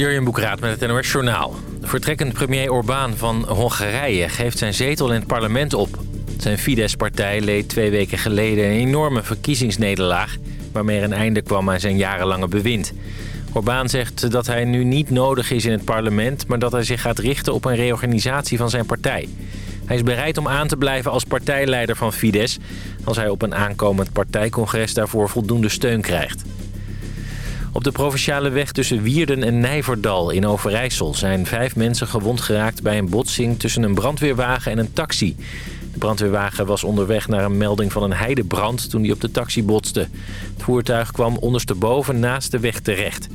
Jurjen Boekraat met het NOS Journaal. Vertrekkend premier Orbán van Hongarije geeft zijn zetel in het parlement op. Zijn Fidesz-partij leed twee weken geleden een enorme verkiezingsnederlaag... waarmee er een einde kwam aan zijn jarenlange bewind. Orbán zegt dat hij nu niet nodig is in het parlement... maar dat hij zich gaat richten op een reorganisatie van zijn partij. Hij is bereid om aan te blijven als partijleider van Fidesz... als hij op een aankomend partijcongres daarvoor voldoende steun krijgt. Op de provinciale weg tussen Wierden en Nijverdal in Overijssel... zijn vijf mensen gewond geraakt bij een botsing tussen een brandweerwagen en een taxi. De brandweerwagen was onderweg naar een melding van een heidebrand toen hij op de taxi botste. Het voertuig kwam ondersteboven naast de weg terecht.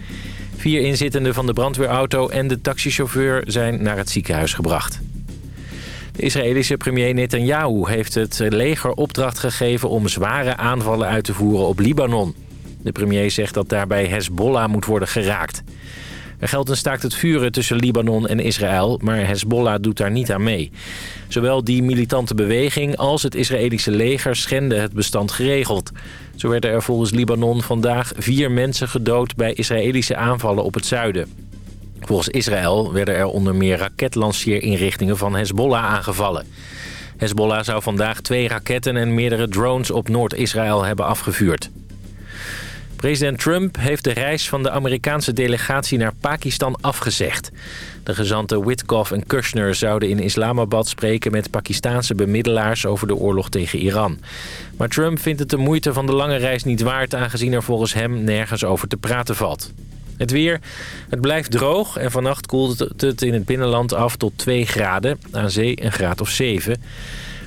Vier inzittenden van de brandweerauto en de taxichauffeur zijn naar het ziekenhuis gebracht. De Israëlische premier Netanyahu heeft het leger opdracht gegeven om zware aanvallen uit te voeren op Libanon. De premier zegt dat daarbij Hezbollah moet worden geraakt. Er geldt een staakt het vuren tussen Libanon en Israël, maar Hezbollah doet daar niet aan mee. Zowel die militante beweging als het Israëlische leger schenden het bestand geregeld. Zo werden er volgens Libanon vandaag vier mensen gedood bij Israëlische aanvallen op het zuiden. Volgens Israël werden er onder meer raketlanceerinrichtingen van Hezbollah aangevallen. Hezbollah zou vandaag twee raketten en meerdere drones op Noord-Israël hebben afgevuurd. President Trump heeft de reis van de Amerikaanse delegatie naar Pakistan afgezegd. De gezanten Witkoff en Kushner zouden in Islamabad spreken met Pakistaanse bemiddelaars over de oorlog tegen Iran. Maar Trump vindt het de moeite van de lange reis niet waard aangezien er volgens hem nergens over te praten valt. Het weer. Het blijft droog en vannacht koelt het in het binnenland af tot 2 graden. Aan zee een graad of 7.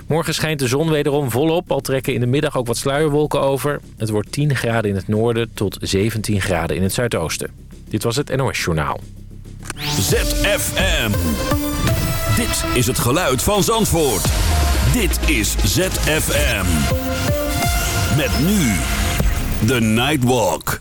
Morgen schijnt de zon wederom volop, al trekken in de middag ook wat sluierwolken over. Het wordt 10 graden in het noorden tot 17 graden in het zuidoosten. Dit was het NOS Journaal. ZFM. Dit is het geluid van Zandvoort. Dit is ZFM. Met nu The Nightwalk.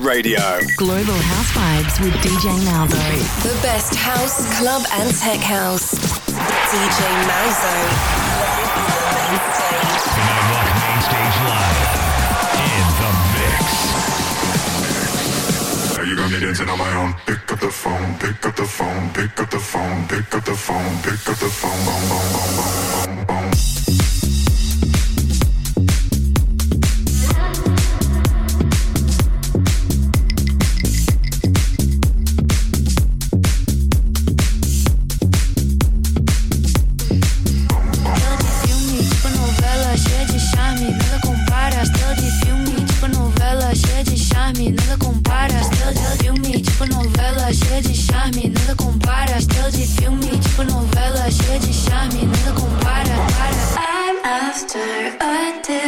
Radio. Global House Vibes with DJ Malzo. The best house, club, and tech house. DJ Malzo. The Nightwalk Main Stage Live. In the mix. Now you got me dancing on my own. Pick up the phone, pick up the phone, pick up the phone, pick up the phone, pick up the phone. Boom, boom, boom, boom, boom, boom. After a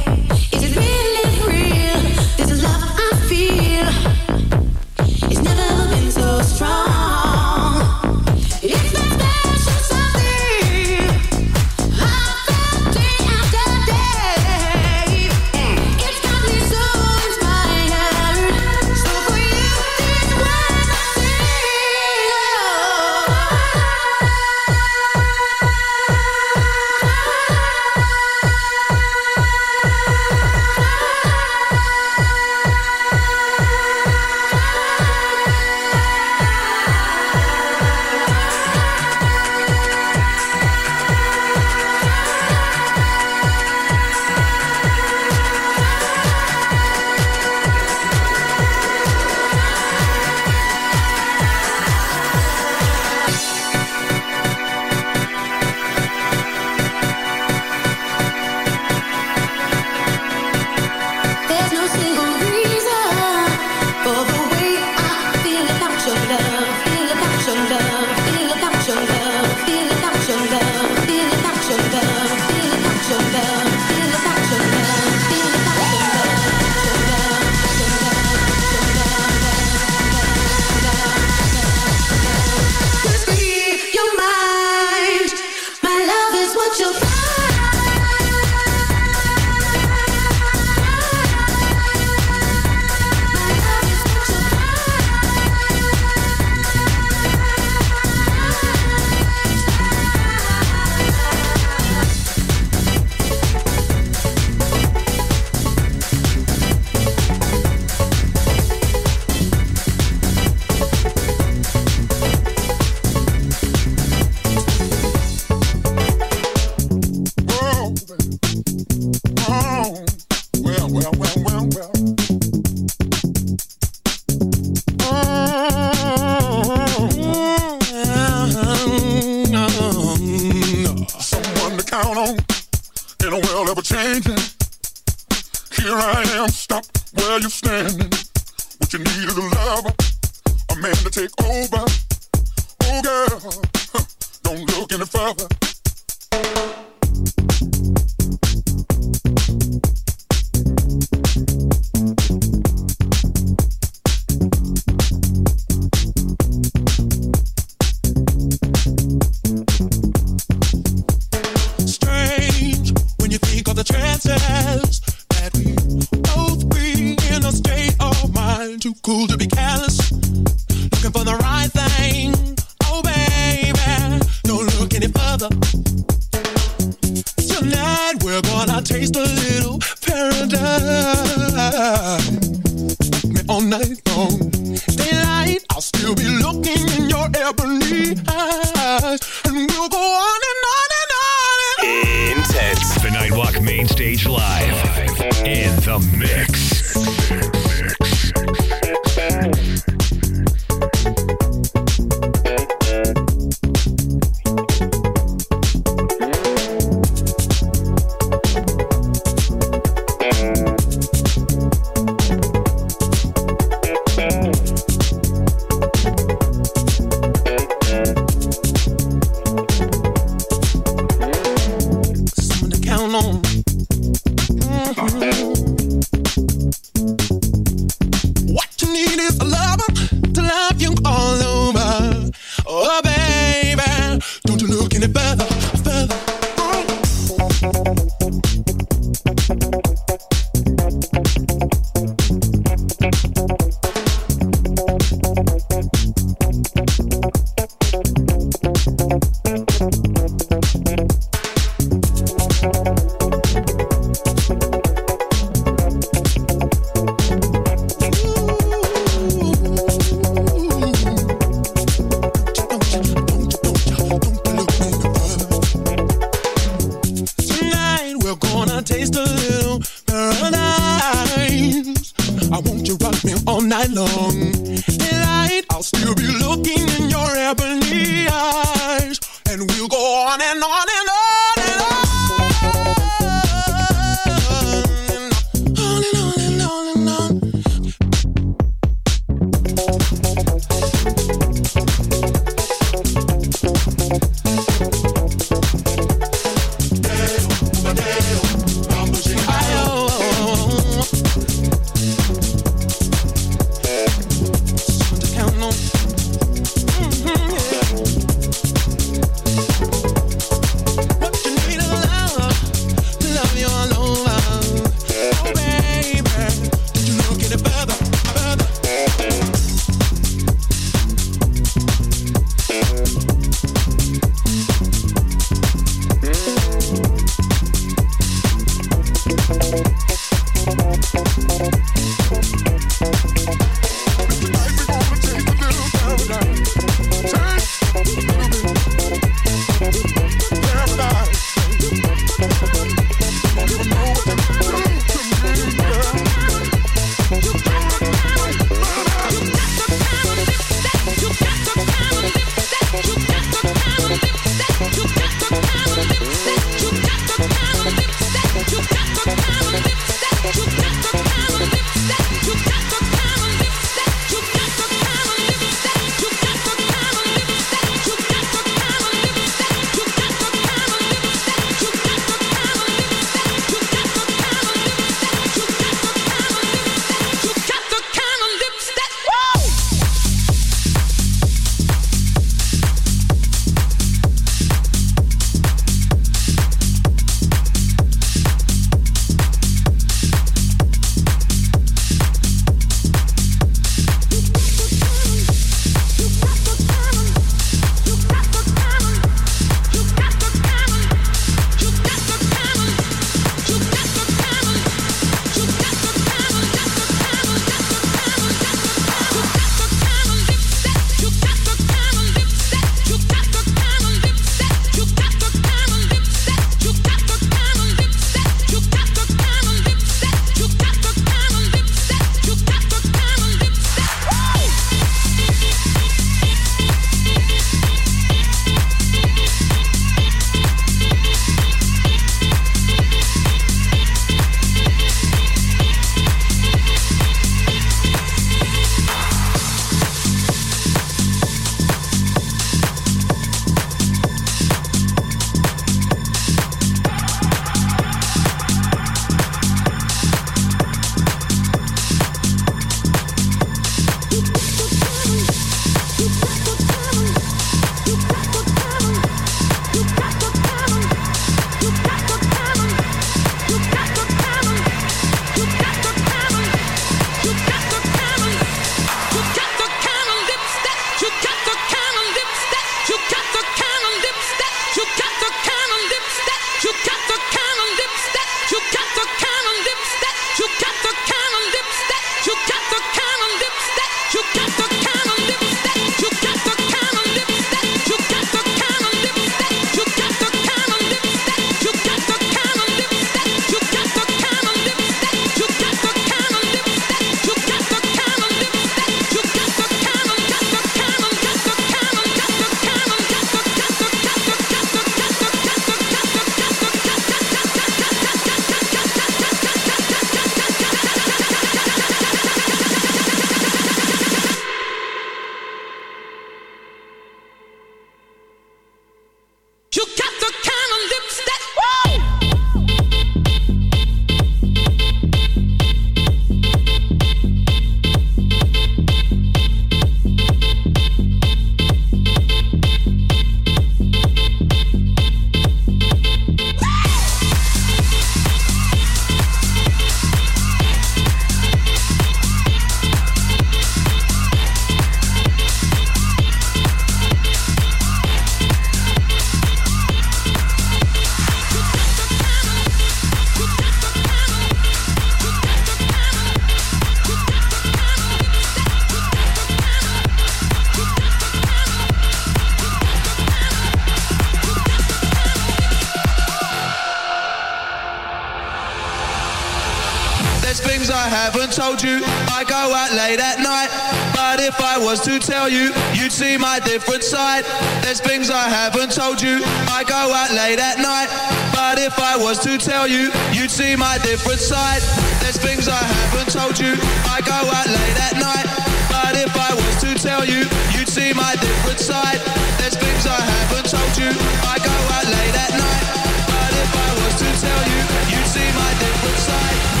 told you. I go out late at night. But if I was to tell you, you'd see my different side. There's things I haven't told you. I go out late at night. But if I was to tell you, you'd see my different side. There's things I haven't told you. I go out late at night. But if I was to tell you, you'd see my different side. There's things I haven't told you. I go out late at night. But if I was to tell you, you'd see my different side.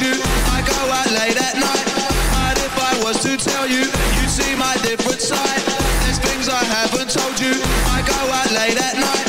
You. I go out late at night. But if I was to tell you, you'd see my different side. There's things I haven't told you. I go out late at night.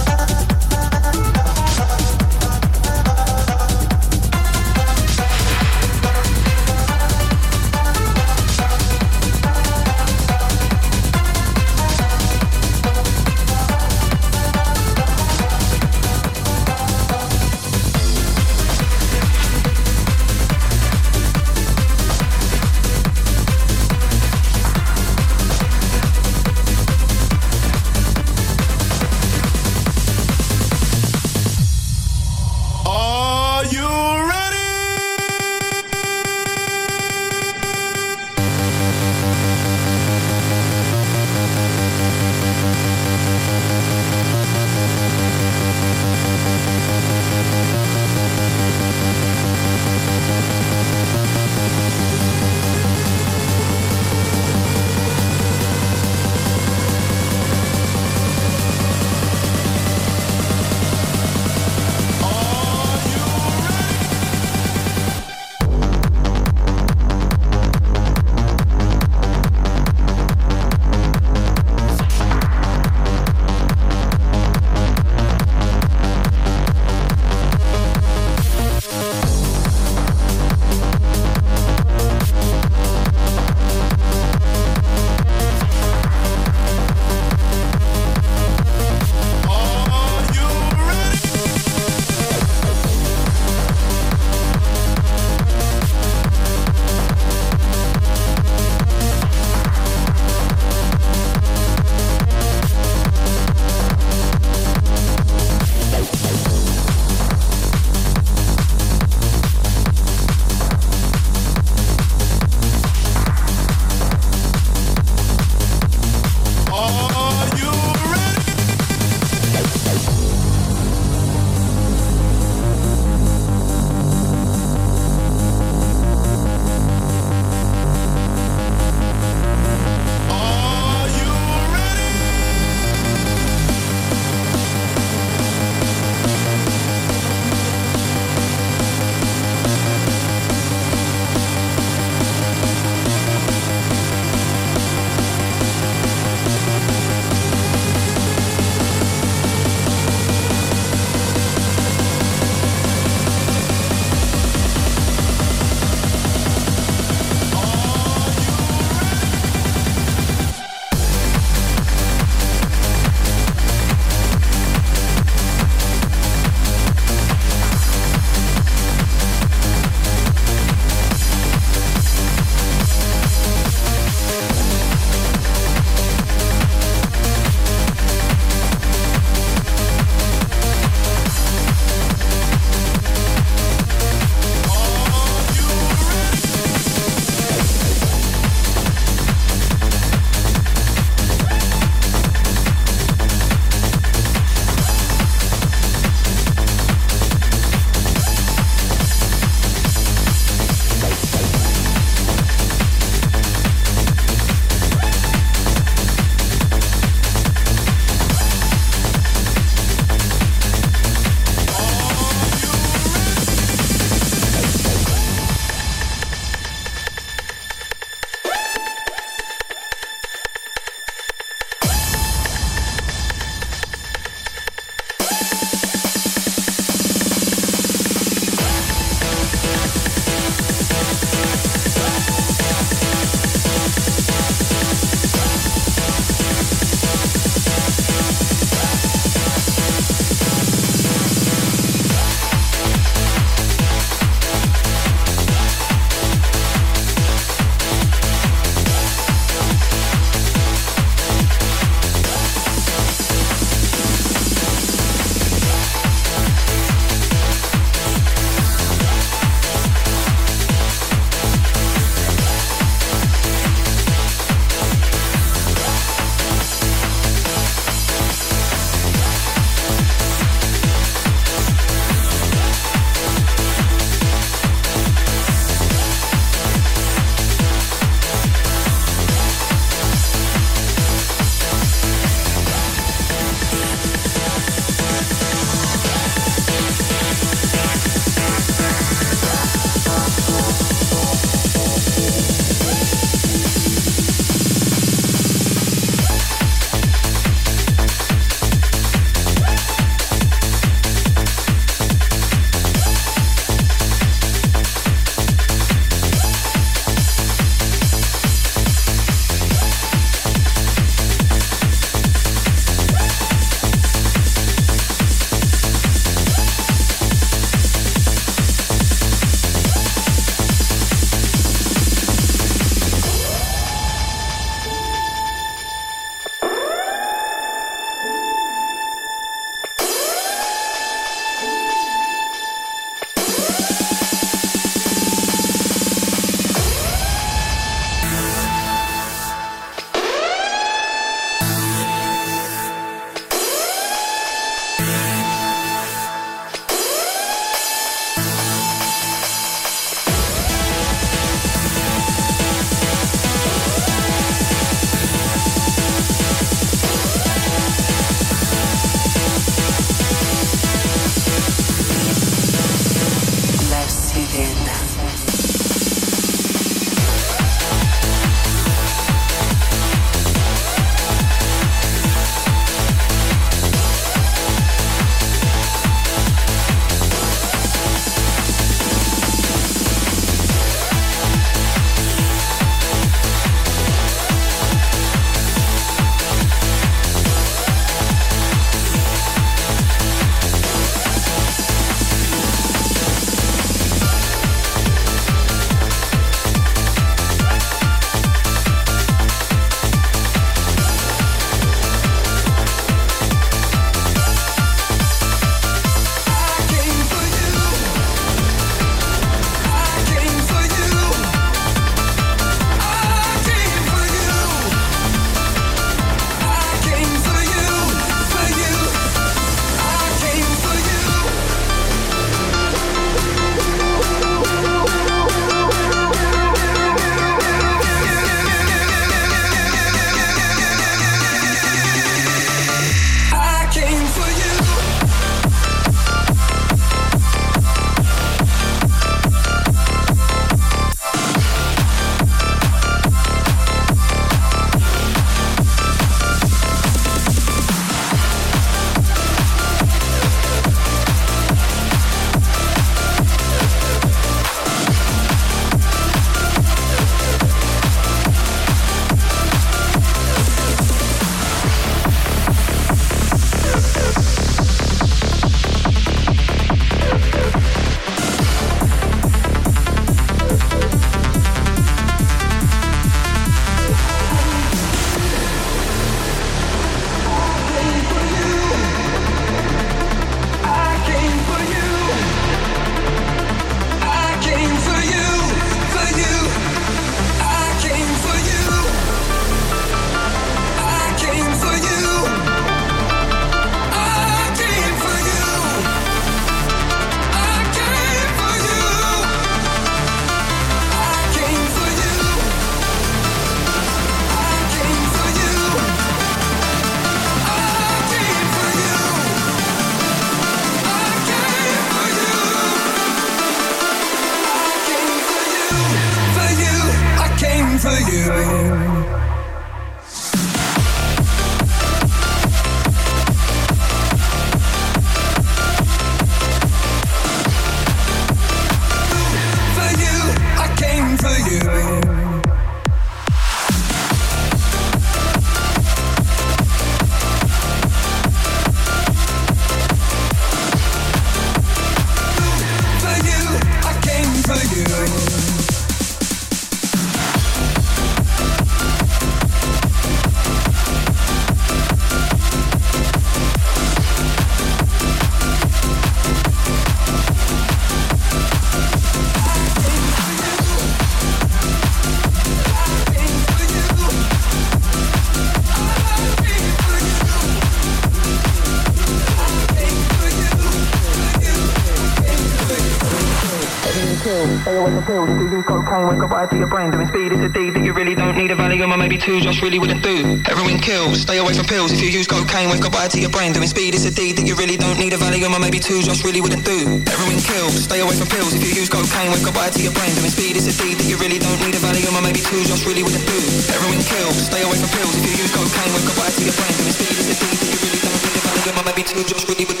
Is a deed that you really don't need a Valium or maybe two, just really wouldn't do. Heroin kills. Stay away from pills. If you use cocaine, wake up right to your brain. Doing speed is a deed that you really don't need a Valium or maybe two, just really wouldn't do. Heroin kills. Stay away from pills. If you use cocaine, wake up right to your brain. Doing speed is a deed that you really don't need a Valium or maybe two, just really wouldn't do. Heroin kills. Stay away from pills. If you use cocaine, wake up right to your brain. Doing speed is a deed that you really don't need a Valium or maybe two, just really wouldn't do.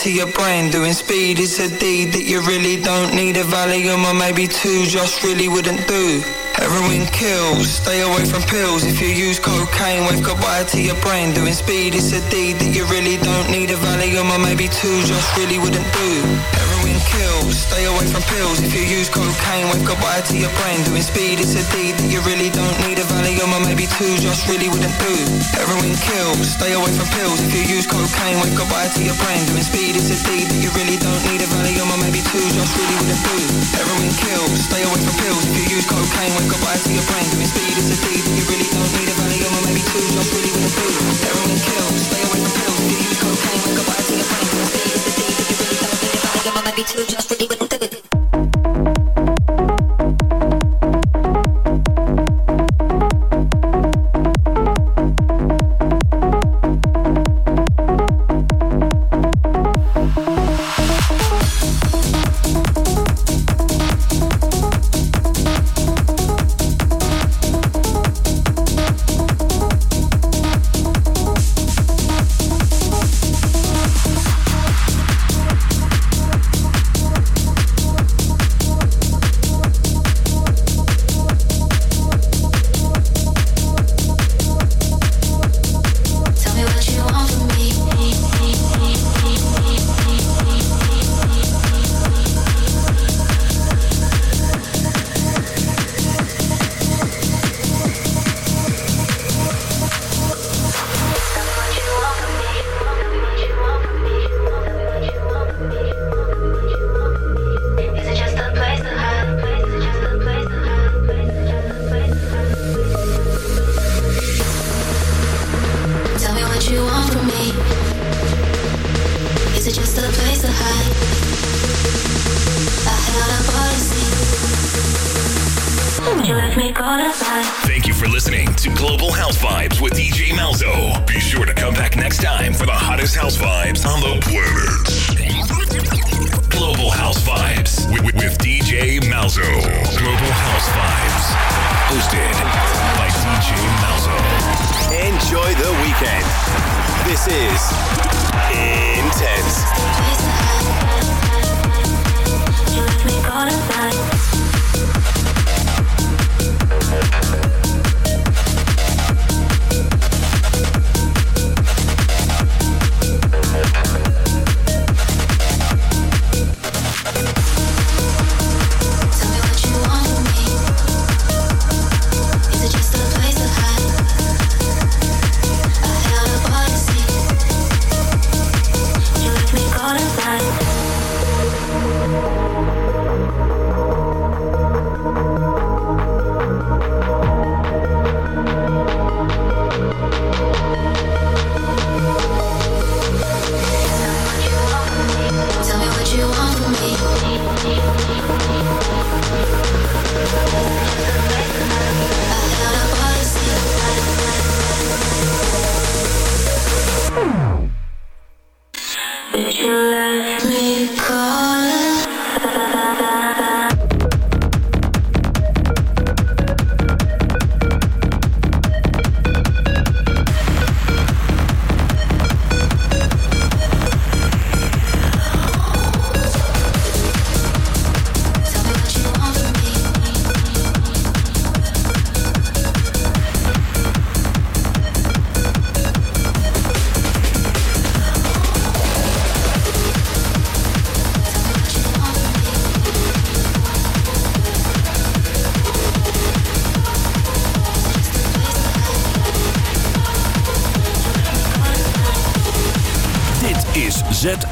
To your brain. Doing speed is a deed that you really don't need a Valium or maybe two, just really wouldn't do. Heroin kills. Stay away from pills. If you use cocaine, wave goodbye to your brain. Doing speed is a deed that you really don't need a Valium or maybe two, just really wouldn't do. Heroin kills. Stay away from pills. If you use cocaine, wave goodbye to your brain. Doing speed is a deed that you really don't need a Valium or maybe two, just really wouldn't do. Heroin kills. Stay away from pills. If you use cocaine, wave goodbye to your brain. Doing speed is a deed that you really don't need a Valium or maybe two, just really wouldn't do. Heroin kills. Stay away from pills. If you use cocaine, wave goodbye to your brain. Doing speed is a deed that you really don't need a Valium or maybe two, just really wouldn't do. Heroin kills. Stay away from pills.